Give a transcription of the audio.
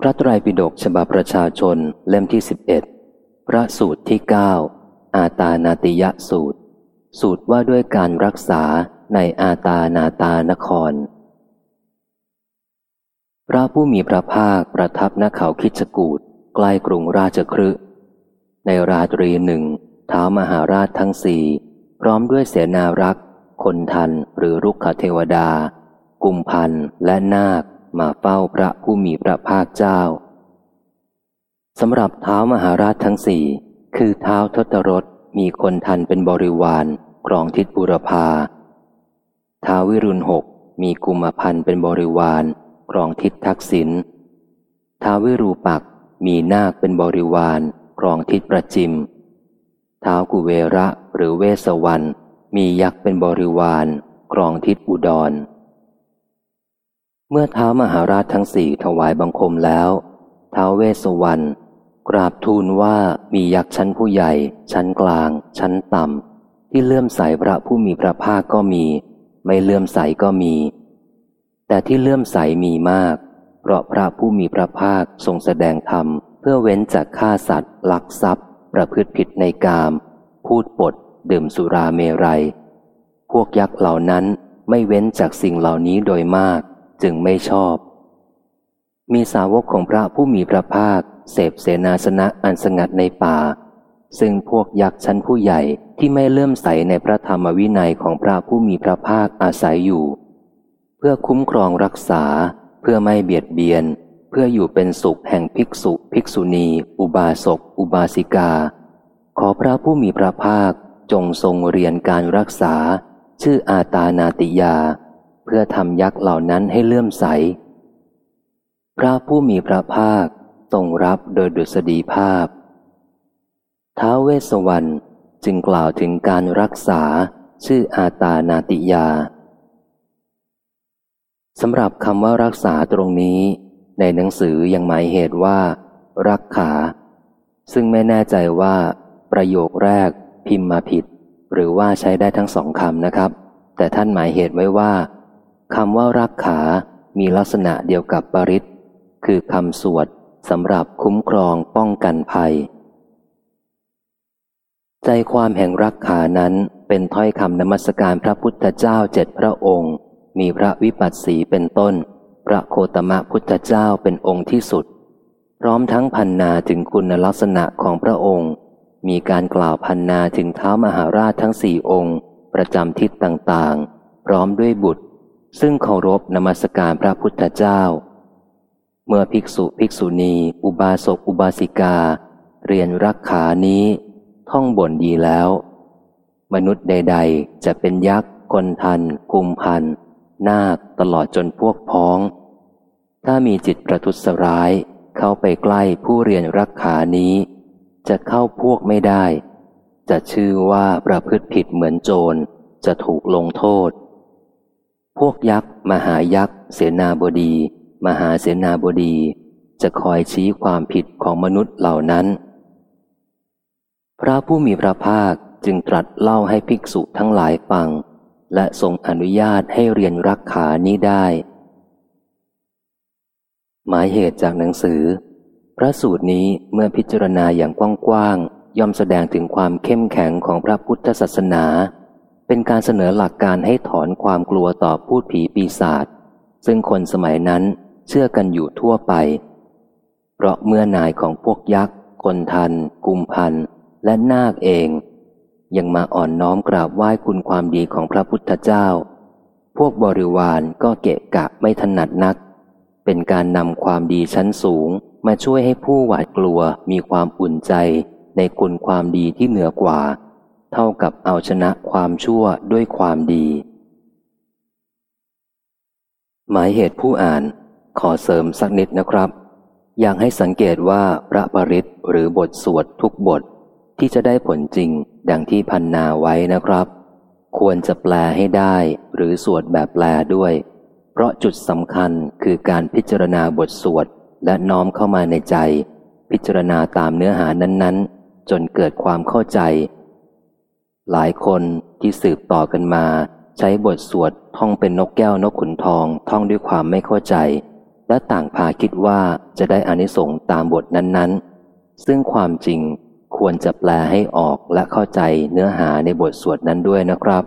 พระไตรปิฎกฉบับประชาชนเล่มที่สิบเอ็ดพระสูตรที่เก้าอาตานาติยะสูตร สูตรว่าด้วยการรักษาในอาตานาตานคร พระผู้มีพระภาคประทับณเขาคิจกูดใกล้กรุงราชครึในราตรีหนึ่งเท้ามหาราชทั้งสี่พร้อมด้วยเสนารักษ์ คนทันหรือรุกขเทวดา กุมพันและนาค มาเฝ้าพระผู้มีพระภาคเจ้าสำหรับเท้ามหาราชทั้งสี่ คือเท้าทศรถมีคนทันเป็นบริวารครองทิศบุรพาท้าวิรุณหกมีกุมพันเป็นบริวารครองทิศทักษิณท้าวิรูปักมีนาคเป็นบริวารครองทิศประจิมท้าวกุเวระหรือเวสวรรณมียักษ์เป็นบริวารครองทิศอุดร เมื่อเท้ามหาราชทั้งสี่ถวายบังคมแล้วเท้าเวสวรรณกราบทูลว่ามียักษ์ชั้นผู้ใหญ่ ชั้นกลาง ชั้นต่ำที่เลื่อมใสพระผู้มีพระภาคก็มี ไม่เลื่อมใสก็มี แต่ที่เลื่อมใสมีมาก เพราะพระผู้มีพระภาคทรงแสดงธรรม เพื่อเว้นจากฆ่าสัตว์ลักทรัพย์ ประพฤติผิดในกาม พูดปด ดื่มสุราเมรัย พวกยักษ์เหล่านั้นไม่เว้นจากสิ่งเหล่านี้โดยมาก จึงไม่ชอบ มีสาวกของพระผู้มีพระภาค เสพเสนาสนะอันสงัดในป่า ซึ่งพวกยักษ์ชั้นผู้ใหญ่ที่ไม่เลื่อมใสในพระธรรมวินัยของพระผู้มีพระภาคอาศัยอยู่ เพื่อคุ้มครองรักษา เพื่อไม่เบียดเบียน เพื่ออยู่เป็นสุขแห่งภิกษุ ภิกษุณี อุบาสก อุบาสิกา ขอพระผู้มีพระภาคจงทรงเรียนการรักษา ชื่ออาตานาติยา เพื่อทำยักษ์เหล่านั้นให้เลื่อมใส พระผู้มีพระภาคทรงรับโดยดุษฎีภาพ ท้าวเวสวรรณจึงกล่าวถึงการรักษาชื่ออาตานาติยาสำหรับคำว่ารักษาตรงนี้ ในหนังสือยังหมายเหตุว่า รักขา ซึ่งไม่แน่ใจว่า ประโยคแรกพิมพ์มาผิด หรือว่าใช้ได้ทั้งสองคำนะครับ แต่ท่านหมายเหตุไว้ว่า คำว่ารักขา มีลักษณะเดียวกับปริศคือคำสวดสำหรับคุ้มครองป้องกันภัย ใจความแห่งรักขานั้นเป็นถ้อยคำนมัสการพระพุทธเจ้าเจ็ดพระองค์ มีพระวิปัสสีเป็นต้น พระโคตมะพุทธเจ้าเป็นองค์ที่สุด พร้อมทั้งพันนาถึงคุณลักษณะของพระองค์ มีการกล่าวพันนาถึงเท้ามหาราชทั้งสี่องค์ ประจำทิศต่างๆ พร้อมด้วยบุตร ซึ่งเคารพนมัสการพระพุทธเจ้า เมื่อภิกษุภิกษุณี อุบาสกอุบาสิกา เรียนรักขานี้ ท่องบ่นดีแล้ว มนุษย์ใด ๆ จะเป็นยักษ์กนทัน กุมพัน นาคตลอดจนพวกพ้อง ถ้ามีจิตประทุษร้ายเข้าไปใกล้ผู้เรียนรักขานี้ จะเข้าพวกไม่ได้ จะชื่อว่าประพฤติผิดเหมือนโจร จะถูกลงโทษ พวกยักษ์มหายักษ์ เสนาบดี มหาเสนาบดี จะคอยชี้ความผิดของมนุษย์เหล่านั้น พระผู้มีพระภาคจึงตรัสเล่าให้ภิกษุทั้งหลายฟัง และทรงอนุญาตให้เรียนรักขานี้ได้ หมายเหตุจากหนังสือ พระสูตรนี้เมื่อพิจารณาอย่างกว้างๆย่อมแสดงถึงความเข้มแข็งของพระพุทธศาสนา เป็นการเสนอหลักการให้ถอนความกลัวต่อพูดผีปีศาจซึ่งคนสมัยนั้นเชื่อกันอยู่ทั่วไป เพราะเมื่อนายของพวกยักษ์คนทัน กุมพัน และนาคเอง ยังมาอ่อนน้อมกราบไหว้คุณความดีของพระพุทธเจ้า พวกบริวารก็เกะกะไม่ถนัดนัก เป็นการนำความดีชั้นสูงมาช่วยให้ผู้หวาดกลัวมีความอุ่นใจในคุณความดีที่เหนือกว่า เท่ากับเอาชนะความชั่วด้วยความดี หมายเหตุผู้อ่านขอเสริมสักนิดนะครับ อยากให้สังเกตว่าพระปริศหรือบทสวดทุกบทที่จะได้ผลจริง ดังที่พันนาไว้นะครับ ควรจะแปลให้ได้หรือสวดแบบแปลด้วย เพราะจุดสำคัญคือการพิจารณาบทสวดและน้อมเข้ามาในใจ พิจารณาตามเนื้อหานั้นๆ จนเกิดความเข้าใจ หลายคนที่สืบต่อกันมา ใช้บทสวดท่องเป็นนกแก้วนกขุนทองท่องด้วยความไม่เข้าใจ และต่างพาคิดว่าจะได้อานิสงส์ตามบทนั้นๆ ซึ่งความจริงควรจะแปลให้ออกและเข้าใจเนื้อหาในบทสวดนั้นด้วยนะครับ